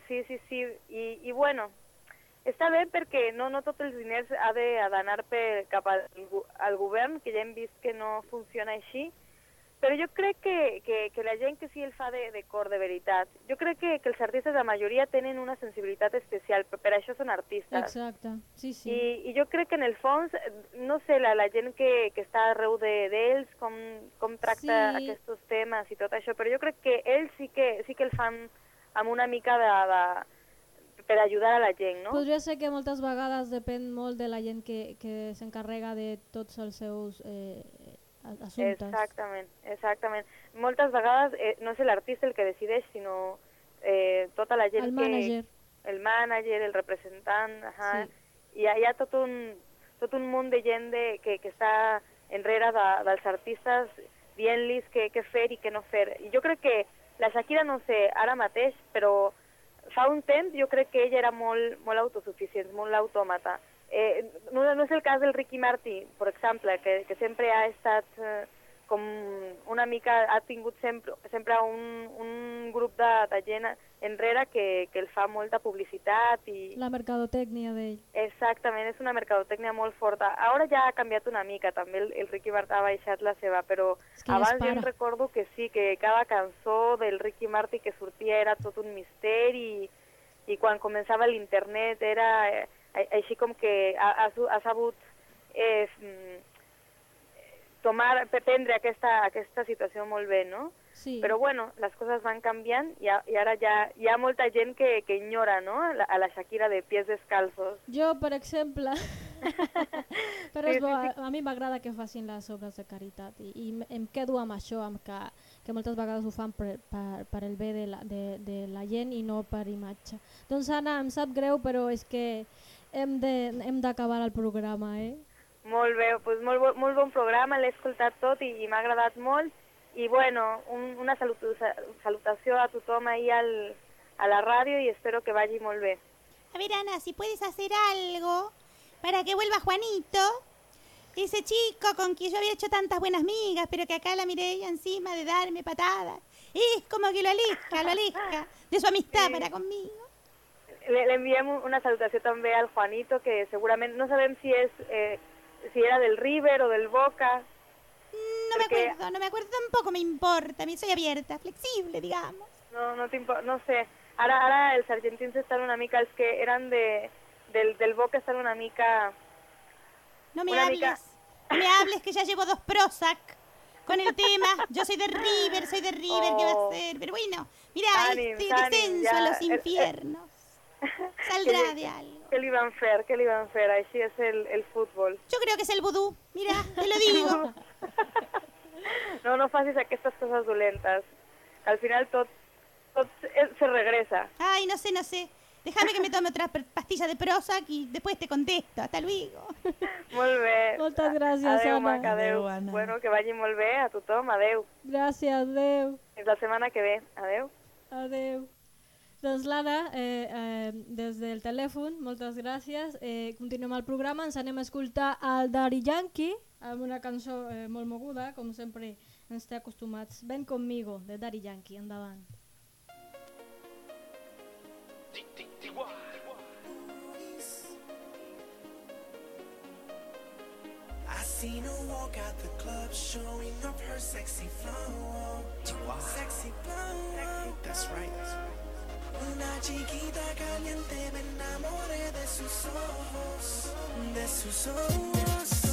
sí, sí, sí. I, i bueno, està bé perquè no, no tots els diners ha d'anar cap al, al govern, que ja hem vist que no funciona així, però jo crec que, que, que la gent que sí el fa de, de cor, de veritat, jo crec que, que els artistes, la majoria, tenen una sensibilitat especial, per, per això són artistes. Exacte, sí, sí. I, I jo crec que en el fons, no sé, la, la gent que, que està arreu de- d'ells, com, com tracta Sí. aquests temes i tot això, però jo crec que ells sí que, sí que el fan amb una mica de, de, per ajudar a la gent, no? Podria ser que moltes vegades depèn molt de la gent que, que s'encarrega de tots els seus eh, assumptes. Exactament, exactament. Moltes vegades eh, no és l'artista el que decideix, sinó eh, tota la gent El que... mànager. El mànager, el representant, ajá. Sí. Hi, ha, hi ha tot un, tot un munt de gent de, que, que està enrere de, dels artistes dient-los què, què fer i què no fer. I jo crec que la Shakira, no sé, ara mateix, però fa un temps jo crec que ella era molt, molt autosuficient, molt autòmata. Eh, no, no és el cas del Ricky Martin, per exemple, que, que sempre ha estat eh, com una mica, ha tingut sempre, sempre un, un grup de, de gent enrere que, que el fa molta publicitat i... La mercadotècnia d'ell. Exactament, és una mercadotècnia molt forta. Ara ja ha canviat una mica, també el, el Ricky Martin ha baixat la seva, però És que es abans jo em recordo que sí, que cada cançó del Ricky Martin que sortia era tot un misteri i quan començava l'internet era eh, així com que ha, ha, ha sabut eh, mm, tomar, pre- prendre aquesta, aquesta situació molt bé, no? Sí. Però bueno, les coses van canviant i, a, i ara ja hi ha molta gent que, que ignora no? a, la, a la Shakira de pies descalzos. Jo, per exemple, però Sí, és bo, sí, a, a mi m'agrada que facin les obres de caritat i, i em quedo amb això, amb que, que moltes vegades ho fan per, per, per el bé de la, de, de la gent i no per imatge. Doncs Anna, em sap greu, però és que hem de- hem d'acabar el programa, eh? Molt bé, doncs molt, bo- molt bon programa, l'he escoltat tot i, i m'ha agradat molt I bueno, un, una salutació a tothom ahir al, a la ràdio i espero que vagi molt bé. A ver, Ana, si puedes hacer algo para que vuelva Juanito, ese chico con quien yo había hecho tantas buenas migas, pero que acá la Mireia encima de darme patadas, es como que lo alisca, lo alisca de su amistad para conmigo. Le, le enviem un- una salutació també al Juanito, que segurament no sabem si és eh, si era del River o del Boca. No me acuerdo, no me acuerdo tampoco, me importa, me soy abierta, flexible, digamos. No, no, t'impo- no sé. Ara, ara els argentins estan una mica, els que eren de, del, del Boca estan una mica... No me Una hables, mica- no me hables que ya llevo dos Prozac con el tema. Yo soy de River, soy de River, ¿qué va Oh. a ser? Pero bueno, mira, este descenso a los el- el- infiernos. Saldrá li- de algo. Què li van fer? Què li van fer? Així és el, el futbol. Yo creo que es el vudú, mira, te lo digo. No, no facis aquestes coses dolentes. Que al final tot, tot se se regresa. Ay, no sé, no sé. Déjame que me tome otra pastilla de Prozac y después te contesto. Hasta luego. Molt bé. Moltes gràcies, adeu, Anna. Maca, adeu. Adeu, Anna. Bueno, que vagi molt bé a tothom. Adeu. Gràcies, adeu. Fins la setmana que ve. Adeu. Adeu. Doncs Lara, eh, eh, des del telèfon, moltes gràcies. Eh, continuem el programa, ens anem a escoltar el Daddy Yankee amb una cançó eh, molt moguda, com sempre ens té acostumats. Ven conmigo, de Daddy Yankee, endavant. I seen her walk out the club showing off her sexy flow. Sexy flow. That's right. Una chiquita caliente, me enamoré de sus ojos. De sus ojos.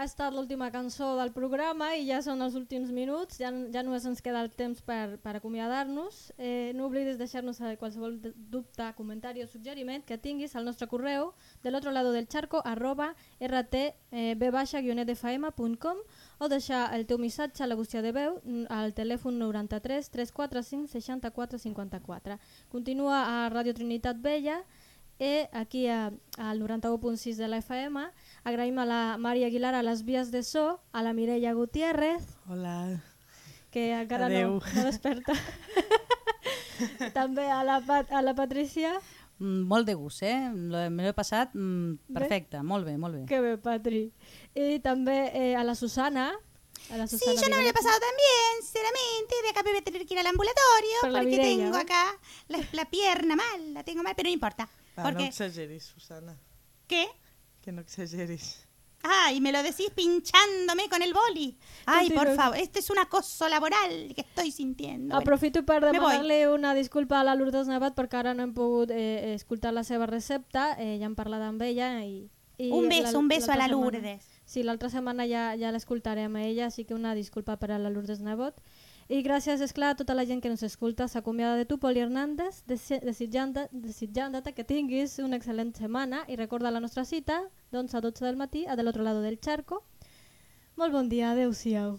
ha estat l'última cançó del programa i ja són els últims minuts, ja, ja només ens queda el temps per, per acomiadar-nos. Eh, no oblidis deixar-nos eh, qualsevol dubte, comentari o suggeriment que tinguis al nostre correu de l'altre lado del charco arroba rtb-fm.com o deixar el teu missatge a la bústia de veu al telèfon 93 345 64 54. Continua a Radio Trinitat Vella i aquí a, al 91.6 de la FM agraïm a la Mari Aguilar a les vies de so, a la Mireia Gutiérrez, Hola. que encara Adeu. no, no desperta, també a la, Pat, a la Patricia, Mm, molt de gust, eh? Lo- Me l'he passat mm, perfecte, molt bé, molt bé. que bé Patri, i també eh, a la Susana, a la Sí, Susana yo no me lo he pasado tan bien, sinceramente. De acá me voy a tener que ir al ambulatorio Por la porque Mireia, tengo ¿no? acá la, la pierna mal, la tengo mal, pero no importa. Va, no exageris, Susana. ¿qué? Que no exageris. Ay, me lo decís pinchándome con el boli. Ay, por favor, esto es un acoso laboral que estoy sintiendo. Aprofito me voy. demanar-li una disculpa a la Lourdes Nevat perquè ara no hem pogut eh, escoltar la seva recepta, eh, ja hem parlat amb ella i... i un beso, la- un beso a la l'altra setmana- Lourdes. Sí, l'altra setmana ja, ja l'escoltarem a ella, així que una disculpa per a la Lourdes Nebot. I gràcies, és clar a tota la gent que ens escolta. S'acomiada de tu, Poli Hernández, desi- desitjant- desitjant-te que tinguis una excel·lent setmana i recorda la nostra cita d'11 a 12 del matí a de l'altre lado del charco. Molt bon dia, adeu-siau.